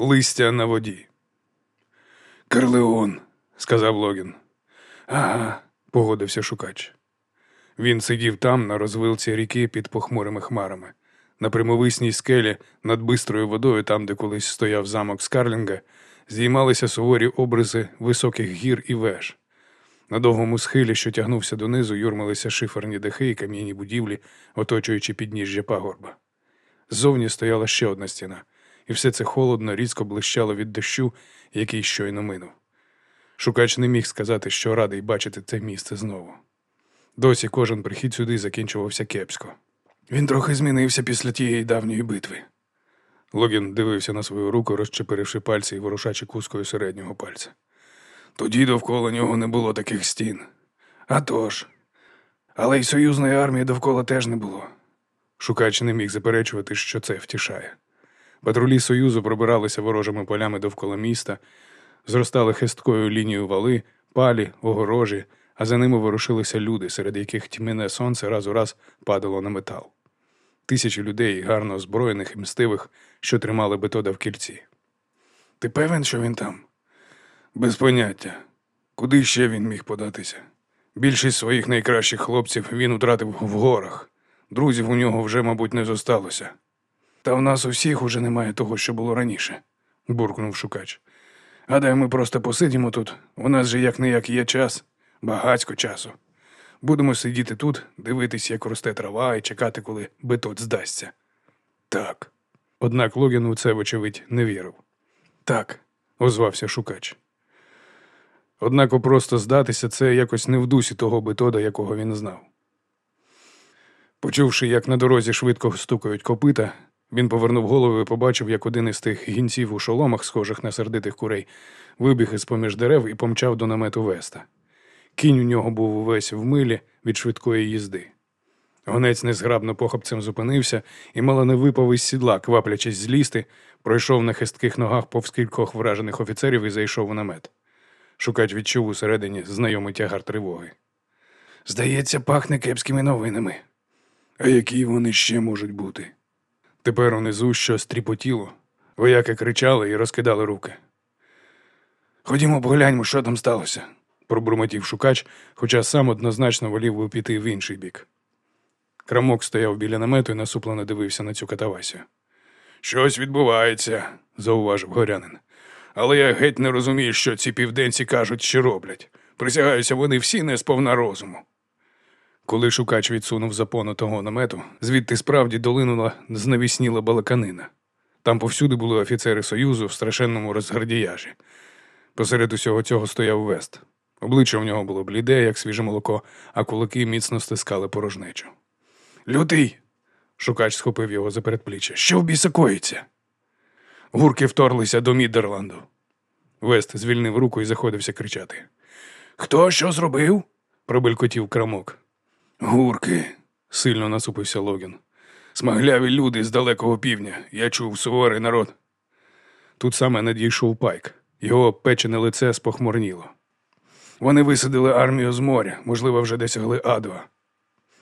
Листя на воді. Карлеон, сказав Логін. Ага, погодився шукач. Він сидів там, на розвилці ріки під похмурими хмарами. На прямовисній скелі над бистрою водою, там, де колись стояв замок Скарлінга, здіймалися суворі обриси високих гір і веж. На довгому схилі, що тягнувся донизу, юрмилися шиферні дахи і кам'яні будівлі, оточуючи підніжжя пагорба. Ззовні стояла ще одна стіна, і все це холодно, різко блищало від дощу, який щойно минув. Шукач не міг сказати, що радий бачити це місце знову. Досі кожен прихід сюди закінчувався кепсько. Він трохи змінився після тієї давньої битви. Логін дивився на свою руку, розчепиривши пальці і ворушачи кускою середнього пальця. Тоді довкола нього не було таких стін. А тож. Але й союзної армії довкола теж не було. Шукач не міг заперечувати, що це втішає. Патрулі Союзу пробиралися ворожими полями довкола міста, зростали хисткою лінією вали, палі, огорожі, а за ними ворушилися люди, серед яких тьмяне сонце раз у раз падало на метал. Тисячі людей, гарно озброєних і мстивих, що тримали бетода в кільці. Ти певен, що він там? Без поняття. Куди ще він міг податися? Більшість своїх найкращих хлопців він утратив в горах. Друзів у нього вже, мабуть, не зосталося. Та в нас усіх уже немає того, що було раніше, буркнув шукач. Гадаю, ми просто посидімо тут. У нас же як не як є час, багацько часу. Будемо сидіти тут, дивитись, як росте трава, і чекати, коли бетот здасться. Так. Однак Логін у це, вочевидь, не вірив. Так, озвався шукач. Однак просто здатися це якось не в дусі того бетода, якого він знав. Почувши, як на дорозі швидко стукають копита, він повернув голову і побачив, як один із тих гінців у шоломах, схожих на сердитих курей, вибіг із поміж дерев і помчав до намету Веста. Кінь у нього був увесь в милі від швидкої їзди. Гонець незграбно похопцем зупинився і мало не випав із сідла, кваплячись злізти, пройшов на хистких ногах повз кількох вражених офіцерів і зайшов у намет. Шукач відчув усередині знайомий тягар тривоги. Здається, пахне кепськими новинами. А які вони ще можуть бути? Тепер унизу щось тріпотіло. Вояки кричали і розкидали руки. Ходімо, погляньмо, що там сталося, пробурмотів шукач, хоча сам однозначно волів би піти в інший бік. Крамок стояв біля намету і насуплено дивився на цю катавасію. Щось відбувається, зауважив горянин. Але я геть не розумію, що ці південці кажуть, що роблять. Присягаюся, вони всі не сповна розуму. Коли шукач відсунув запону того намету, звідти справді долинула знавісніла балаканина. Там повсюди були офіцери Союзу в страшенному розгардіяжі. Посеред усього цього стояв Вест. Обличчя в нього було бліде, як свіже молоко, а кулаки міцно стискали порожнечу. Лютий. Шукач схопив його за передпліччя. Що в біса коїться? Гурки вторглися до Мідерланду. Вест звільнив руку і заходився кричати. Хто що зробив? пробелькотів крамок. Гурки, сильно насупився Логін. Смагляві люди з далекого півдня. Я чув суворий народ. Тут саме надійшов пайк. Його печене лице спохмурніло. Вони висадили армію з моря, можливо, вже досягли Адуа.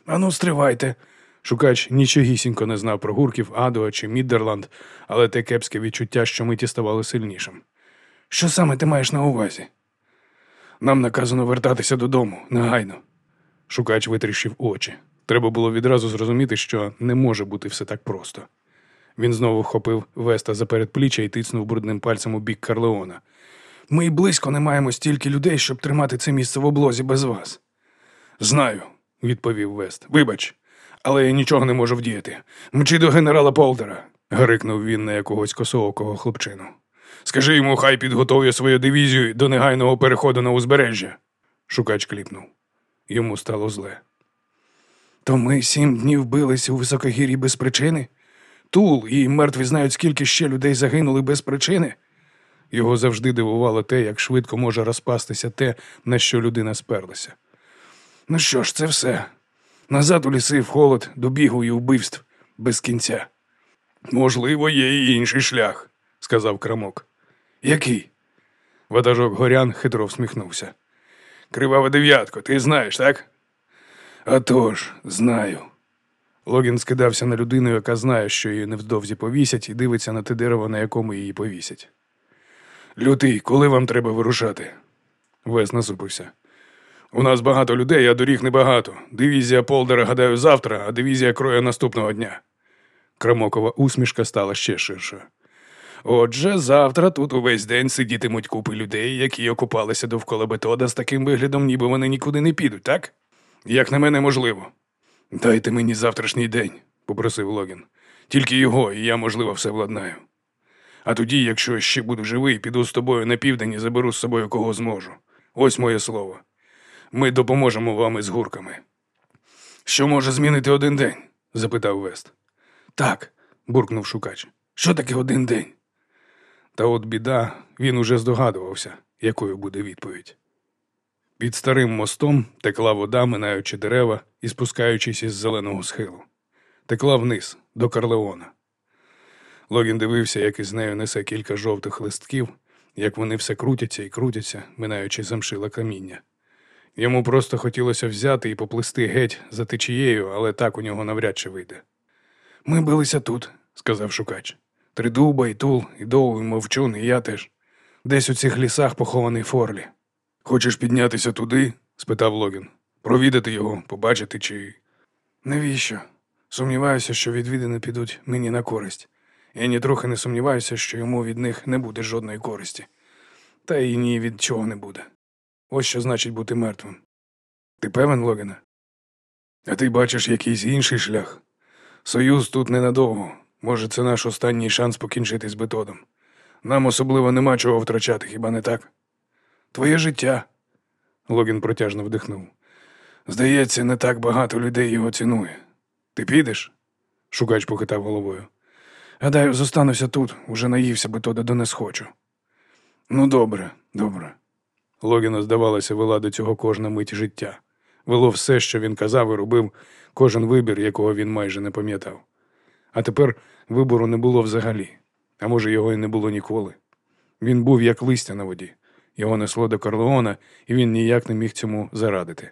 Ану, стривайте. Шукач нічогісінько не знав про гурків Адуа чи Міддерланд, але те кепське відчуття, що миті ставало сильнішим. Що саме ти маєш на увазі? Нам наказано вертатися додому, негайно. Шукач витріщив очі. Треба було відразу зрозуміти, що не може бути все так просто. Він знову вхопив Веста за передпліччя і тицнув брудним пальцем у бік Карлеона. Ми й близько не маємо стільки людей, щоб тримати це місце в облозі без вас. Знаю, відповів Вест. Вибач, але я нічого не можу вдіяти. Мчи до генерала Полтера, гарикнув він на якогось косоокого хлопчину. Скажи йому, хай підготовує свою дивізію до негайного переходу на узбережжя. Шукач кліпнув. Йому стало зле. То ми сім днів билися у високогір'ї без причини? Тул і мертві знають, скільки ще людей загинули без причини. Його завжди дивувало те, як швидко може розпастися те, на що людина сперлася. Ну що ж, це все. Назад у ліси в холод, до бігу і вбивств без кінця. Можливо, є і інший шлях, сказав крамок. Який? Ватажок горян хитро всміхнувся. Кривава дев'ятко, ти знаєш, так? «А знаю. Логін скидався на людину, яка знає, що її невдовзі повісять, і дивиться на те дерево, на якому її повісять. Лютий, коли вам треба вирушати? Вес насупився. У нас багато людей, а доріг небагато. Дивізія Полдера, гадаю, завтра, а дивізія кроя наступного дня. Крамокова усмішка стала ще ширша. Отже, завтра тут увесь день сидітимуть купи людей, які окупалися довкола Бетода з таким виглядом, ніби вони нікуди не підуть, так? Як на мене, можливо. Дайте мені завтрашній день, попросив Логін. Тільки його, і я, можливо, все владнаю. А тоді, якщо ще буду живий, піду з тобою на південь і заберу з собою кого зможу. Ось моє слово. Ми допоможемо вам із гурками. Що може змінити один день? запитав Вест. Так, буркнув шукач. Що таке один день? Та от біда, він уже здогадувався, якою буде відповідь. Під старим мостом текла вода, минаючи дерева і спускаючись із зеленого схилу. Текла вниз, до Карлеона. Логін дивився, як із нею несе кілька жовтих листків, як вони все крутяться і крутяться, минаючи замшила каміння. Йому просто хотілося взяти і поплисти геть за течією, але так у нього навряд чи вийде. Ми билися тут, сказав шукач. Тридуба, і Тул, і Мовчун, і я теж. Десь у цих лісах похований Форлі. Хочеш піднятися туди? спитав Логін. Провідати його, побачити чи. Навіщо? Сумніваюся, що відвідини підуть мені на користь. Я нітрохи не сумніваюся, що йому від них не буде жодної користі. Та й ні від чого не буде. Ось що значить бути мертвим. Ти певен, Логіне? А ти бачиш якийсь інший шлях? Союз тут ненадовго. Може, це наш останній шанс покінчити з бетодом. Нам особливо нема чого втрачати, хіба не так? Твоє життя. Логін протяжно вдихнув. Здається, не так багато людей його цінує. Ти підеш? Шукач похитав головою. Гадаю, зостануся тут, уже наївся бетода, до не схочу. Ну, добре, добре. Логіна, здавалося, вела до цього кожна мить життя. Вело все, що він казав і робив, кожен вибір, якого він майже не пам'ятав. А тепер вибору не було взагалі, а може, його і не було ніколи. Він був як листя на воді, його несло до Карлеона, і він ніяк не міг цьому зарадити.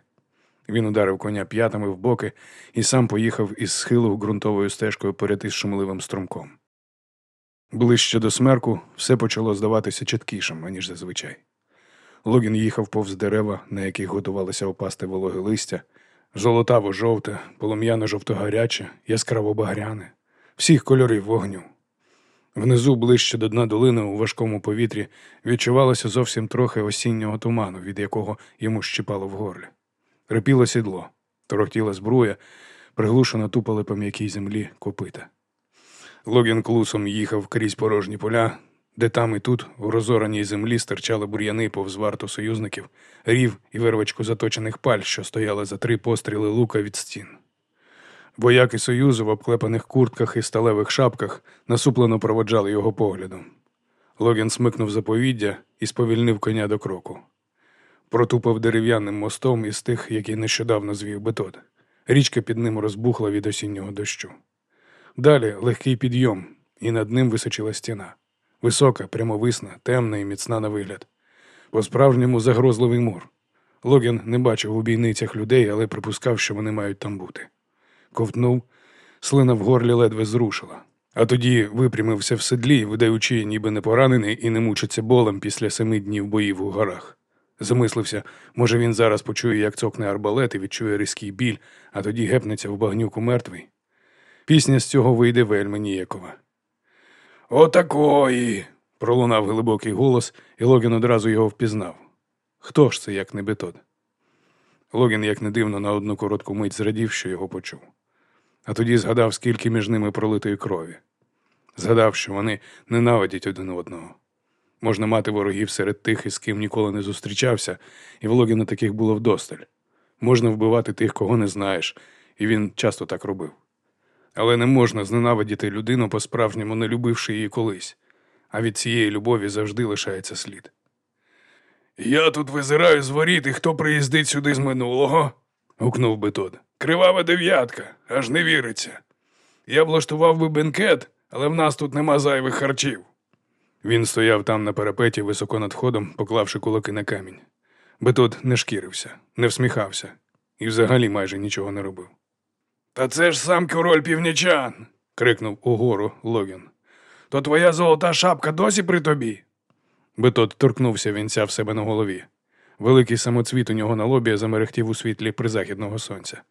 Він ударив коня п'ятами в боки і сам поїхав із схилу ґрунтовою стежкою перед із шумливим струмком. Ближче до смерку все почало здаватися чіткішим, аніж зазвичай. Логін їхав повз дерева, на яких готувалося опасти вологе листя, золотаво жовте, полум'яно жовто-гаряче, яскраво багряне, всіх кольорів вогню. Внизу, ближче до дна долини, у важкому повітрі, відчувалося зовсім трохи осіннього туману, від якого йому щипало в горлі. Репіло сідло, торохтіла збруя, приглушено тупали по м'якій землі копита. Логін клусом їхав крізь порожні поля, де там і тут, у розораній землі, стирчали бур'яни повз варту союзників, рів і вервочку заточених паль, що стояли за три постріли лука від стін. Вояки Союзу в обклепаних куртках і сталевих шапках насуплено проводжали його поглядом. Логін смикнув заповіддя і сповільнив коня до кроку. Протупав дерев'яним мостом із тих, який нещодавно звів бетод. Річка під ним розбухла від осіннього дощу. Далі легкий підйом, і над ним височила стіна. Висока, прямовисна, темна і міцна на вигляд. По-справжньому загрозливий мур. Логін не бачив у бійницях людей, але припускав, що вони мають там бути. Ковтнув, слина в горлі ледве зрушила. А тоді випрямився в седлі, видаючи, ніби не поранений і не мучиться болем після семи днів боїв у горах. Замислився, може він зараз почує, як цокне арбалет і відчує різкий біль, а тоді гепнеться в багнюку мертвий. Пісня з цього вийде вельми ніякова. Отакої. пролунав глибокий голос, і Логін одразу його впізнав. Хто ж це, як не Бетод? Логін, як не дивно, на одну коротку мить зрадів, що його почув. А тоді згадав, скільки між ними пролитої крові. Згадав, що вони ненавидять один одного. Можна мати ворогів серед тих, із ким ніколи не зустрічався, і в Логіна таких було вдосталь. Можна вбивати тих, кого не знаєш, і він часто так робив. Але не можна зненавидіти людину, по-справжньому не любивши її колись, а від цієї любові завжди лишається слід. Я тут визираю з воріт, і хто приїздить сюди з минулого? гукнув Бетод. Кривава дев'ятка, аж не віриться. Я влаштував би бенкет, але в нас тут нема зайвих харчів. Він стояв там на парапеті високо над ходом, поклавши кулаки на камінь. Бетод не шкірився, не всміхався і взагалі майже нічого не робив. Та це ж сам король північан. крикнув угору Логін. То твоя золота шапка досі при тобі? Бетот торкнувся вінця в себе на голові. Великий самоцвіт у нього на лобі замерехтів у світлі призахідного сонця.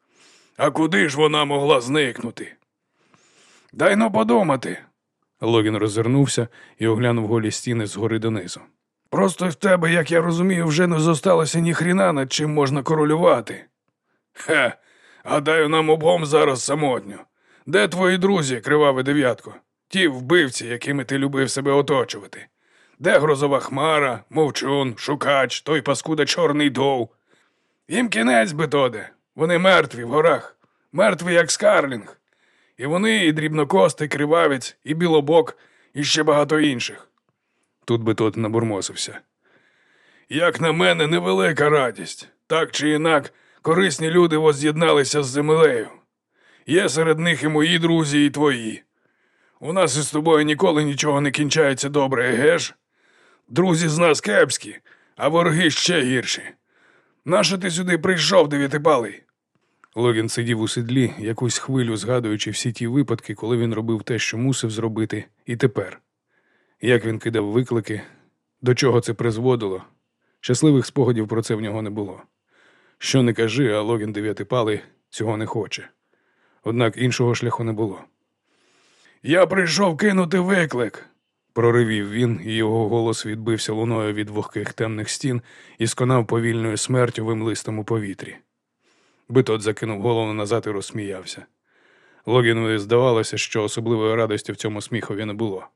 А куди ж вона могла зникнути? Дай но подумати. Логін роззирнувся і оглянув голі стіни згори донизу. Просто в тебе, як я розумію, вже не зосталося ні хріна, над чим можна королювати. Хе, гадаю, нам обом зараз самотньо. Де твої друзі, криваве дев'ятко? Ті вбивці, якими ти любив себе оточувати? Де грозова хмара, мовчун, шукач, той паскуда чорний дов? Їм кінець, Бетоде. Вони мертві в горах, мертві, як скарлінг. І вони, і дрібнокостий, кривавець, і білобок, і ще багато інших. Тут Бетот набурмосився. Як на мене, невелика радість. Так чи інак, корисні люди воз'єдналися з землею. Є серед них і мої друзі, і твої. У нас із тобою ніколи нічого не кінчається добре, еге ж? Друзі з нас кепські, а вороги ще гірші. Нащо ти сюди прийшов, дев'ятипалий? Логін сидів у седлі, якусь хвилю згадуючи всі ті випадки, коли він робив те, що мусив зробити, і тепер. Як він кидав виклики, до чого це призводило. Щасливих спогадів про це в нього не було. Що не кажи, а Логін дев'ятипалий цього не хоче. Однак іншого шляху не було. Я прийшов кинути виклик. Проривів він, і його голос відбився луною від вогких темних стін і сконав повільною смертю в імлистому повітрі. Битот закинув голову назад і розсміявся. Логінові здавалося, що особливої радості в цьому сміхові не було.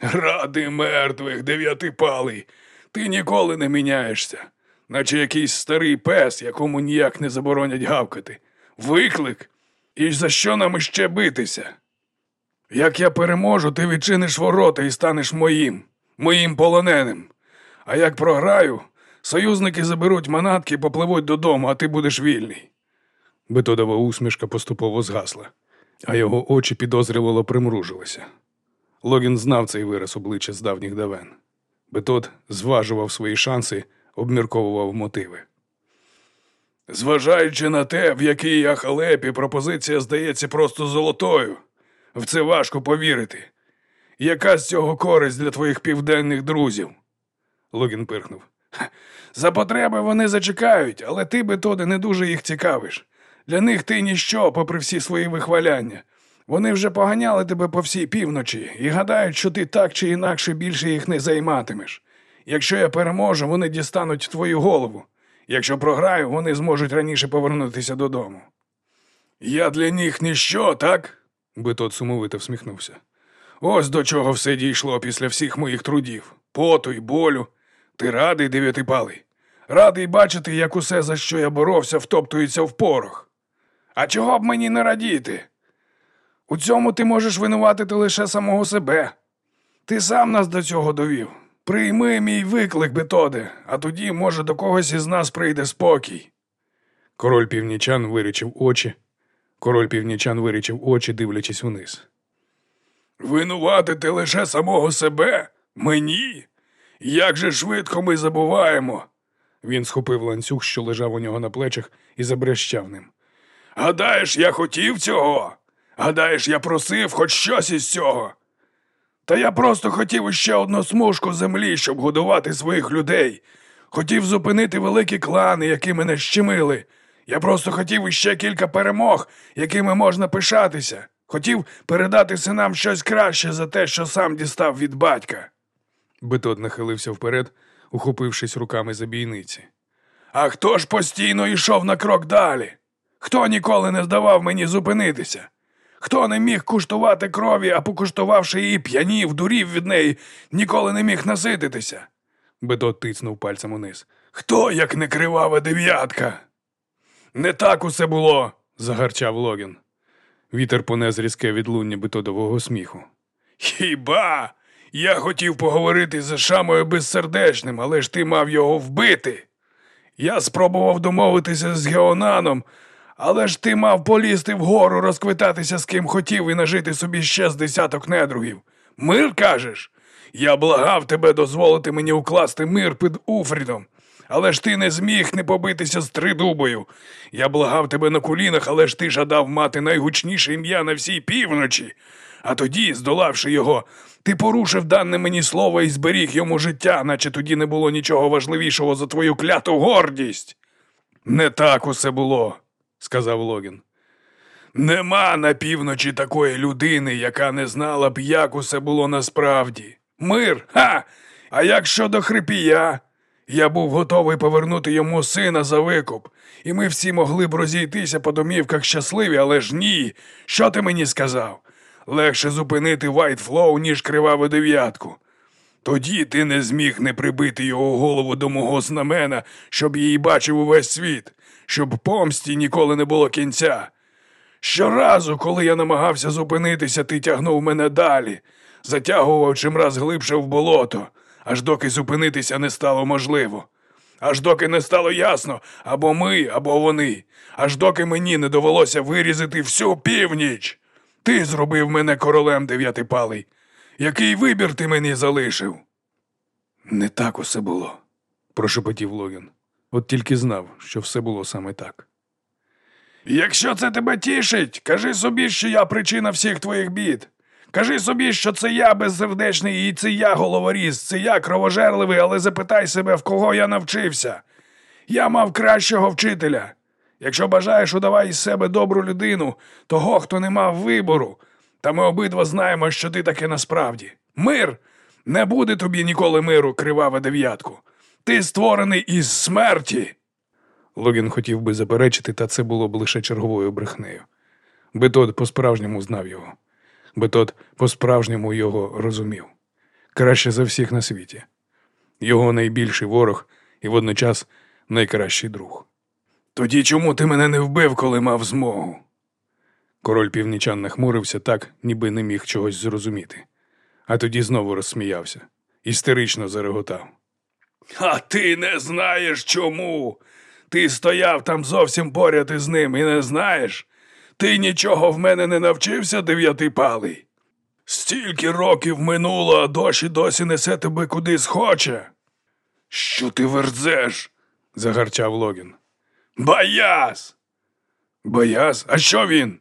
Ради мертвих, дев'ятипалий, ти ніколи не міняєшся, наче якийсь старий пес, якому ніяк не заборонять гавкати. Виклик? І за що нам іще битися? Як я переможу, ти відчиниш ворота і станеш моїм, моїм полоненим. А як програю, союзники заберуть манатки і попливуть додому, а ти будеш вільний. Бетодова усмішка поступово згасла, а його очі підозрювало примружилися. Логін знав цей вираз обличчя з давніх давен. Бетод зважував свої шанси, обмірковував мотиви. Зважаючи на те, в якій я халепі, пропозиція здається просто золотою. В це важко повірити. Яка з цього користь для твоїх південних друзів? Логін пирхнув. За потреби вони зачекають, але ти, Бетоде, не дуже їх цікавиш. Для них ти ніщо, попри всі свої вихваляння. Вони вже поганяли тебе по всій півночі і гадають, що ти так чи інакше більше їх не займатимеш. Якщо я переможу, вони дістануть твою голову. Якщо програю, вони зможуть раніше повернутися додому. Я для них ніщо, так? Бетод сумовито всміхнувся. Ось до чого все дійшло після всіх моїх трудів, поту й болю. Ти радий, дев'ятипалий? Радий бачити, як усе, за що я боровся, втоптується в порох. А чого б мені не радіти? У цьому ти можеш винуватити лише самого себе. Ти сам нас до цього довів. Прийми мій виклик, Бетоде, а тоді, може, до когось із нас прийде спокій. Король північан вирічив очі. Король північан вирічив очі, дивлячись униз. Винуватити лише самого себе? Мені? Як же швидко ми забуваємо? Він схопив ланцюг, що лежав у нього на плечах, і забрещав ним. Гадаєш, я хотів цього? Гадаєш, я просив хоч щось із цього? Та я просто хотів іще одну смужку землі, щоб годувати своїх людей. Хотів зупинити великі клани, які мене щемили. Я просто хотів іще кілька перемог, якими можна пишатися. Хотів передати синам щось краще за те, що сам дістав від батька. Бетод нахилився вперед, ухопившись руками за бійниці. А хто ж постійно йшов на крок далі? Хто ніколи не здавав мені зупинитися? Хто не міг куштувати крові, а покуштувавши її п'янів, дурів від неї, ніколи не міг насититися? Бетод тицнув пальцем униз. Хто, як не кривава дев'ятка? Не так усе було. загарчав Логін. Вітер понес різке відлуння бетодового сміху. Хіба? Я хотів поговорити з Шамою безсердечним, але ж ти мав його вбити. Я спробував домовитися з Геонаном, але ж ти мав полізти вгору, розквитатися з ким хотів і нажити собі ще з десяток недругів. Мир кажеш? Я благав тебе дозволити мені укласти мир під Уфрідом. Але ж ти не зміг не побитися з тридубою. Я благав тебе на колінах, але ж ти жадав мати найгучніше ім'я на всій півночі. А тоді, здолавши його, ти порушив дане мені слово і зберіг йому життя, наче тоді не було нічого важливішого за твою кляту гордість. Не так усе було, сказав Логін. Нема на півночі такої людини, яка не знала б, як усе було насправді. Мир, ха! А як щодо хрипія? Я був готовий повернути йому сина за викуп, і ми всі могли б розійтися по домівках щасливі, але ж ні. Що ти мені сказав? Легше зупинити Вайтфлоу, ніж криваву дев'ятку. Тоді ти не зміг не прибити його голову до мого знамена, щоб її бачив увесь світ, щоб помсті ніколи не було кінця. Щоразу, коли я намагався зупинитися, ти тягнув мене далі, затягував чимраз глибше в болото, аж доки зупинитися не стало можливо. Аж доки не стало ясно, або ми, або вони, аж доки мені не довелося вирізати всю північ. Ти зробив мене королем дев'ятипалий. Який вибір ти мені залишив? Не так усе було, прошепотів Логін. От тільки знав, що все було саме так. Якщо це тебе тішить, кажи собі, що я причина всіх твоїх бід. Кажи собі, що це я безсердечний, і це я головоріз, це я кровожерливий, але запитай себе, в кого я навчився. Я мав кращого вчителя. Якщо бажаєш, удавай із себе добру людину, того, хто не мав вибору. Та ми обидва знаємо, що ти таке насправді. Мир! Не буде тобі ніколи миру, кривава дев'ятку. Ти створений із смерті. Логін хотів би заперечити, та це було б лише черговою брехнею. Бетод по-справжньому знав його. Бетод по-справжньому його розумів. Краще за всіх на світі. Його найбільший ворог і водночас найкращий друг. Тоді чому ти мене не вбив, коли мав змогу? Король північан нахмурився так, ніби не міг чогось зрозуміти. А тоді знову розсміявся, істерично зареготав. А ти не знаєш чому. Ти стояв там зовсім поряд із ним і не знаєш. Ти нічого в мене не навчився, дев'ятипалий. Стільки років минуло, а дощі досі несе тебе куди схоче. Що ти верзеш? загарчав Логін. Баяс. Баяс? А що він?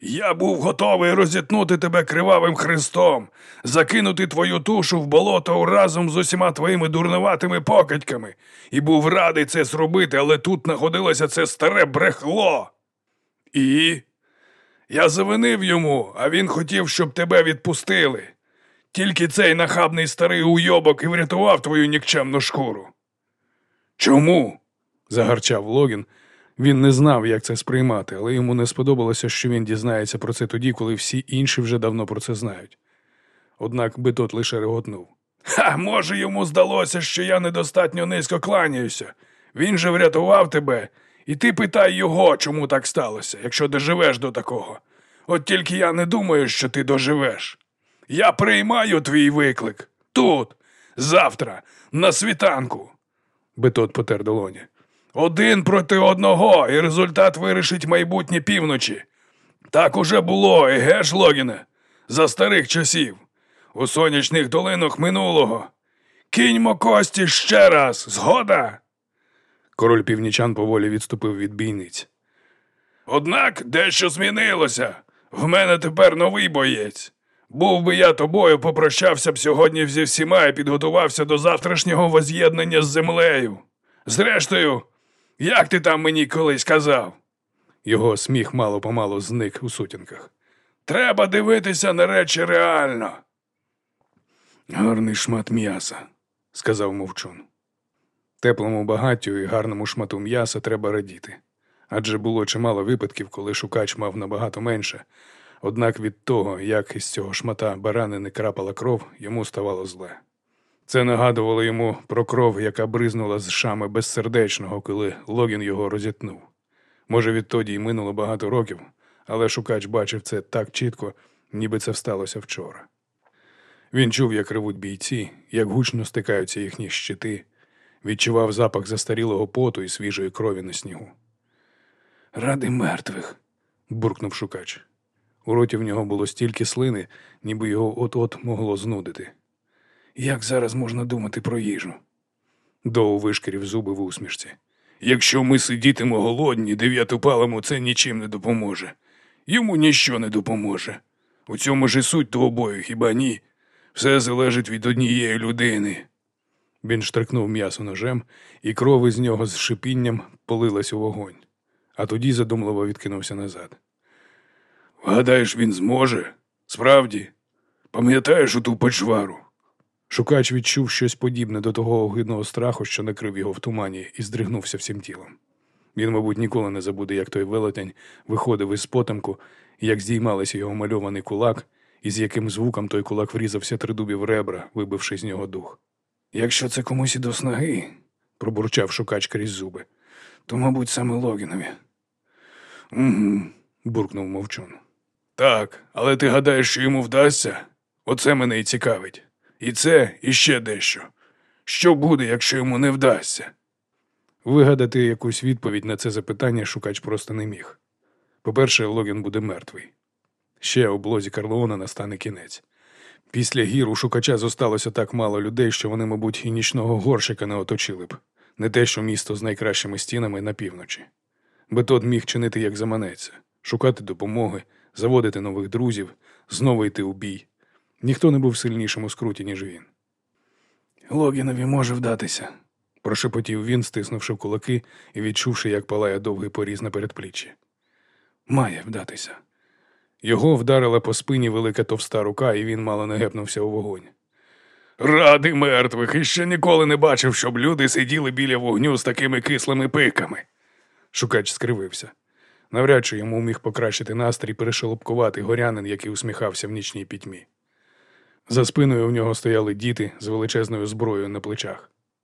Я був готовий розітнути тебе кривавим хрестом, закинути твою тушу в болото разом з усіма твоїми дурнуватими покидьками, і був радий це зробити, але тут находилося це старе брехло. І я завинив йому, а він хотів, щоб тебе відпустили. Тільки цей нахабний старий уйобок і врятував твою нікчемну шкуру. Чому? загарчав Логін. Він не знав, як це сприймати, але йому не сподобалося, що він дізнається про це тоді, коли всі інші вже давно про це знають. Однак Бетот лише реготнув. Ха, може, йому здалося, що я недостатньо низько кланяюся. Він же врятував тебе, і ти питай його, чому так сталося, якщо доживеш до такого. От тільки я не думаю, що ти доживеш. Я приймаю твій виклик тут, завтра, на світанку. Бетот потер долоні. Один проти одного, і результат вирішить майбутнє півночі. Так уже було, еге ж, Логіне, за старих часів, у сонячних долинах минулого. Кіньмо кості ще раз, згода. Король північан поволі відступив від бійниць. Однак дещо змінилося. В мене тепер новий боєць. Був би я тобою, попрощався б сьогодні зі всіма і підготувався до завтрашнього воз'єднання з землею. Зрештою, як ти там мені колись казав? Його сміх мало помалу зник у сутінках. Треба дивитися на речі реально. Гарний шмат м'яса, сказав мовчун. Теплому багаттю і гарному шмату м'яса треба радіти. Адже було чимало випадків, коли шукач мав набагато менше. Однак від того, як із цього шмата баранини крапала кров, йому ставало зле. Це нагадувало йому про кров, яка бризнула з шами безсердечного, коли Логін його розітнув. Може, відтоді й минуло багато років, але шукач бачив це так чітко, ніби це сталося вчора. Він чув, як ревуть бійці, як гучно стикаються їхні щити, відчував запах застарілого поту і свіжої крові на снігу. Ради мертвих, буркнув шукач. У роті в нього було стільки слини, ніби його от-от могло знудити. Як зараз можна думати про їжу? Доу вишкірів зуби в усмішці. Якщо ми сидітимо голодні, дев'ятипалому це нічим не допоможе. Йому ніщо не допоможе. У цьому ж і суть двобою, хіба ні? Все залежить від однієї людини. Він штрикнув м'ясо ножем, і кров із нього з шипінням полилась у вогонь, а тоді задумливо відкинувся назад. Гадаєш, він зможе? Справді? Пам'ятаєш оту почвару? Шукач відчув щось подібне до того огидного страху, що накрив його в тумані, і здригнувся всім тілом. Він, мабуть, ніколи не забуде, як той велетень виходив із потемку, як здіймалися його мальований кулак, і з яким звуком той кулак врізався тридубі в ребра, вибивши з нього дух. Якщо це комусь і до снаги, пробурчав шукач крізь зуби, то, мабуть, саме Логінові. Угу. буркнув мовчун. Так, але ти гадаєш, що йому вдасться? Оце мене і цікавить. І це, і ще дещо. Що буде, якщо йому не вдасться? Вигадати якусь відповідь на це запитання шукач просто не міг. По-перше, Логін буде мертвий. Ще облозі Карлоона настане кінець. Після гір у шукача зосталося так мало людей, що вони, мабуть, і нічного горщика не оточили б, не те, що місто з найкращими стінами на півночі. Бетод міг чинити як заманеться, шукати допомоги, заводити нових друзів, знову йти у бій. Ніхто не був сильнішим у скруті, ніж він. Логінові може вдатися, прошепотів він, стиснувши кулаки і відчувши, як палає довгий поріз на передпліччі. Має вдатися. Його вдарила по спині велика товста рука, і він мало не гепнувся у вогонь. Ради мертвих і ще ніколи не бачив, щоб люди сиділи біля вогню з такими кислими пиками. Шукач скривився. Навряд чи йому міг покращити настрій перешелопкувати горянин, який усміхався в нічній пітьмі. За спиною в нього стояли діти з величезною зброєю на плечах.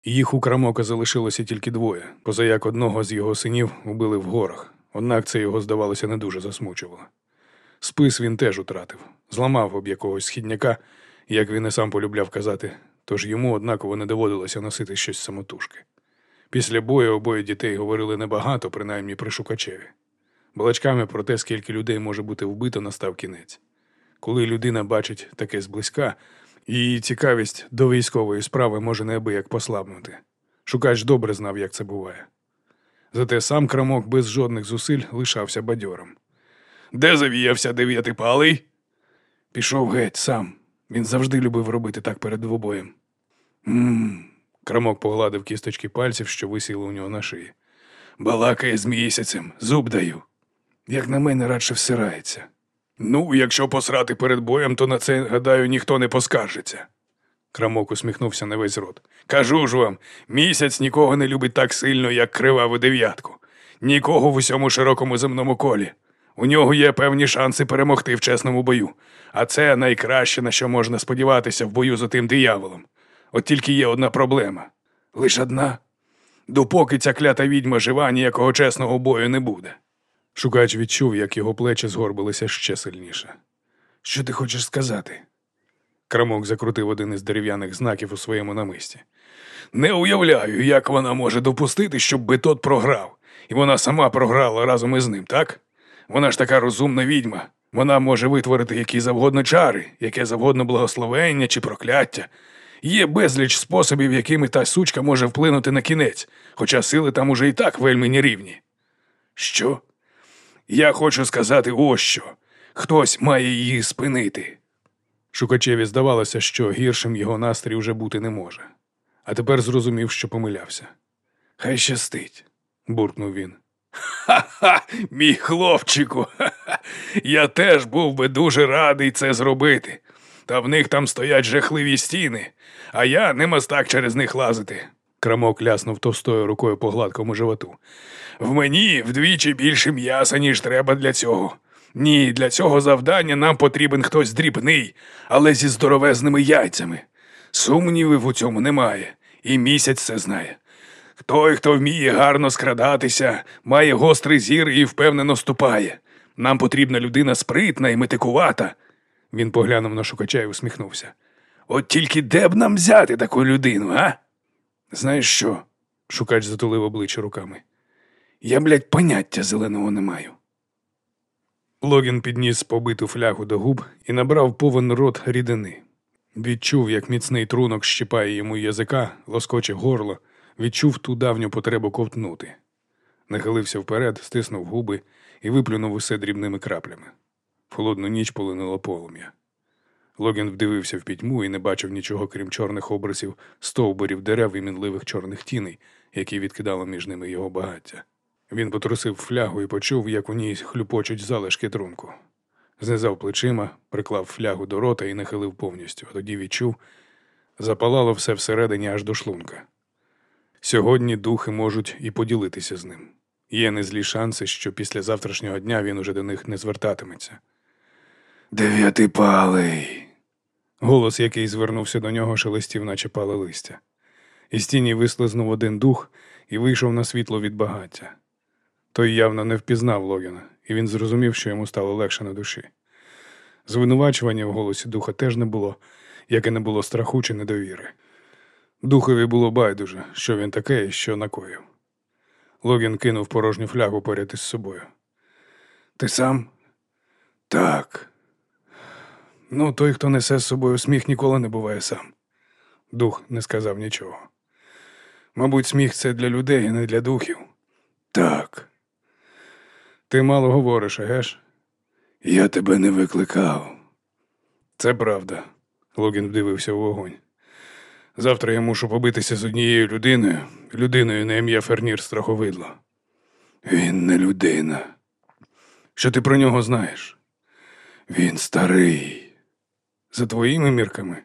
Їх у крамока залишилося тільки двоє, позаяк одного з його синів убили в горах, однак це його, здавалося, не дуже засмучувало. Спис він теж утратив, зламав об якогось східняка, як він і сам полюбляв казати, тож йому однаково не доводилося носити щось самотужки. Після бою обоє дітей говорили небагато, принаймні при шукачеві. Балачками про те, скільки людей може бути вбито, настав кінець. Коли людина бачить таке зблизька, її цікавість до військової справи може неабияк послабнути. Шукач добре знав, як це буває. Зате сам крамок без жодних зусиль лишався бадьором. Де завіявся дев'ятипалий? Пішов геть сам. Він завжди любив робити так перед двобоєм. Мм, Крамок погладив кісточки пальців, що висіли у нього на шиї. балакає з місяцем, зуб даю. Як на мене, радше всирається. Ну, якщо посрати перед боєм, то на це, гадаю, ніхто не поскаржиться. Крамок усміхнувся на весь рот. Кажу ж вам, місяць нікого не любить так сильно, як криваву дев'ятку. Нікого в усьому широкому земному колі. У нього є певні шанси перемогти в чесному бою, а це найкраще, на що можна сподіватися в бою за тим дияволом. От тільки є одна проблема. Лиш одна. Допоки ця клята відьма жива, ніякого чесного бою не буде. Шукач відчув, як його плечі згорбилися ще сильніше. Що ти хочеш сказати? Крамок закрутив один із дерев'яних знаків у своєму намисті. Не уявляю, як вона може допустити, щоб Бетот програв, і вона сама програла разом із ним, так? Вона ж така розумна відьма. Вона може витворити які завгодно чари, яке завгодно благословення чи прокляття. Є безліч способів, якими та сучка може вплинути на кінець, хоча сили там уже і так вельми нерівні. Що? Я хочу сказати ось що. Хтось має її спинити. Шукачеві здавалося, що гіршим його настрій уже бути не може. А тепер зрозумів, що помилявся. Хай щастить. буркнув він. Ха-ха, мій хлопчику. Ха-ха. Я теж був би дуже радий це зробити. Та в них там стоять жахливі стіни, а я не мастак через них лазити. Крамок ляснув товстою рукою по гладкому животу. В мені вдвічі більше м'яса, ніж треба для цього. Ні, для цього завдання нам потрібен хтось дрібний, але зі здоровезними яйцями. Сумнівів у цьому немає, і місяць це знає. Той, хто вміє гарно скрадатися, має гострий зір і впевнено ступає. Нам потрібна людина спритна і метикувата. Він поглянув на шукача і усміхнувся. От тільки де б нам взяти таку людину, а? Знаєш що? Шукач затулив обличчя руками. Я, блядь, поняття зеленого не маю. Логін підніс побиту флягу до губ і набрав повен рот рідини. Відчув, як міцний трунок щипає йому язика, лоскоче горло, Відчув ту давню потребу ковтнути. Нахилився вперед, стиснув губи і виплюнув усе дрібними краплями. В холодну ніч полинуло полум'я. Логін вдивився в пітьму і не бачив нічого, крім чорних образів, стовбурів дерев і мінливих чорних тіней, які відкидало між ними його багаття. Він потрусив флягу і почув, як у ній хлюпочуть залишки трунку. Знизав плечима, приклав флягу до рота і нахилив повністю, тоді відчув, запалало все всередині аж до шлунка. Сьогодні духи можуть і поділитися з ним. Є незлі шанси, що після завтрашнього дня він уже до них не звертатиметься. Дев'ятипалий. Голос, який звернувся до нього, шелестів, наче пале листя. Із тіні вислизнув один дух і вийшов на світло від багаття. Той явно не впізнав Логіна, і він зрозумів, що йому стало легше на душі. Звинувачування в голосі духа теж не було, як і не було страху чи недовіри. Духові було байдуже, що він таке і що накоїв. Логін кинув порожню флягу поряд із собою. Ти сам? Так. Ну, той, хто несе з собою сміх, ніколи не буває сам. Дух не сказав нічого. Мабуть, сміх це для людей, а не для духів. Так. Ти мало говориш, егеш? Я тебе не викликав. Це правда. Логін вдивився у вогонь. Завтра я мушу побитися з однією людиною, людиною на ім'я Фернір Страховидло. Він не людина. Що ти про нього знаєш? Він старий. За твоїми мірками?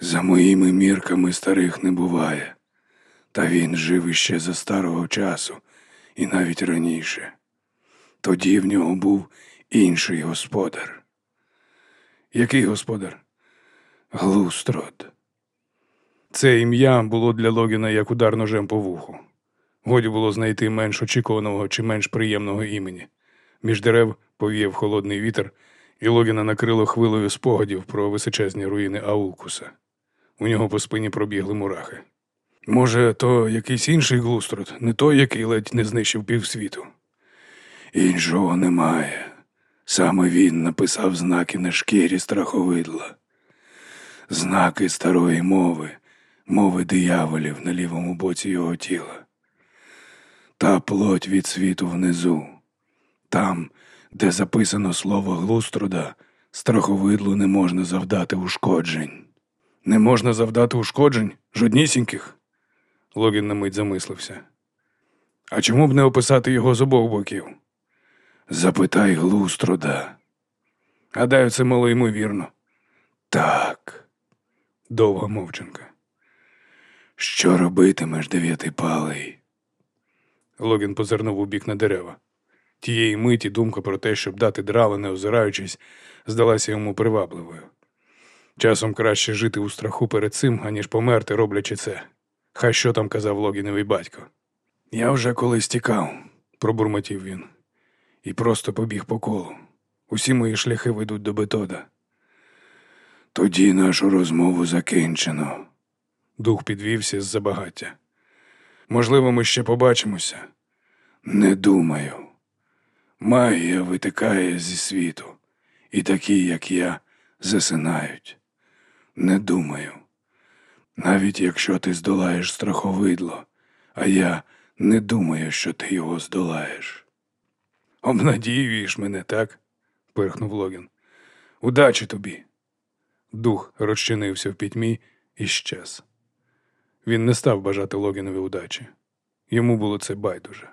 За моїми мірками старих не буває. Та він жив іще за старого часу, і навіть раніше. Тоді в нього був інший господар. Який господар? Глустрод. Це ім'я було для Логіна як удар ножем по вуху. Годі було знайти менш очікуваного чи менш приємного імені. Між дерев повіяв холодний вітер, і Логіна накрило хвилею спогадів про височезні руїни Аулкуса. У нього по спині пробігли мурахи. Може, то якийсь інший глустрод, не той, який ледь не знищив півсвіту. Іншого немає. Саме він написав знаки на шкірі страховидла. Знаки старої мови, мови дияволів на лівому боці його тіла. Та плоть від світу внизу. Там, де записано слово глуструда, страховидлу не можна завдати ушкоджень. Не можна завдати ушкоджень жоднісіньких. Логін на мить замислився. А чому б не описати його з обох боків? Запитай глуструда. Гадаю, це мало ймовірно. Так. Довга мовчанка. Що робитимеш, дев'ятипалий? Логін позирнув у бік на дерева. Тієї миті думка про те, щоб дати драла, не озираючись, здалася йому привабливою. Часом краще жити у страху перед цим, аніж померти, роблячи це. Хай що там казав Логіновий батько. Я вже колись тікав, пробурмотів він, і просто побіг по колу. Усі мої шляхи ведуть до Бетода. Тоді нашу розмову закінчено. Дух підвівся з забагаття. Можливо, ми ще побачимося. Не думаю. Магія витикає зі світу, і такі, як я, засинають. Не думаю. Навіть якщо ти здолаєш страховидло, а я не думаю, що ти його здолаєш. Обнадіюєш мене, так? пирхнув Логін. Удачі тобі. Дух розчинився в пітьмі і щез. Він не став бажати Логінові удачі. Йому було це байдуже.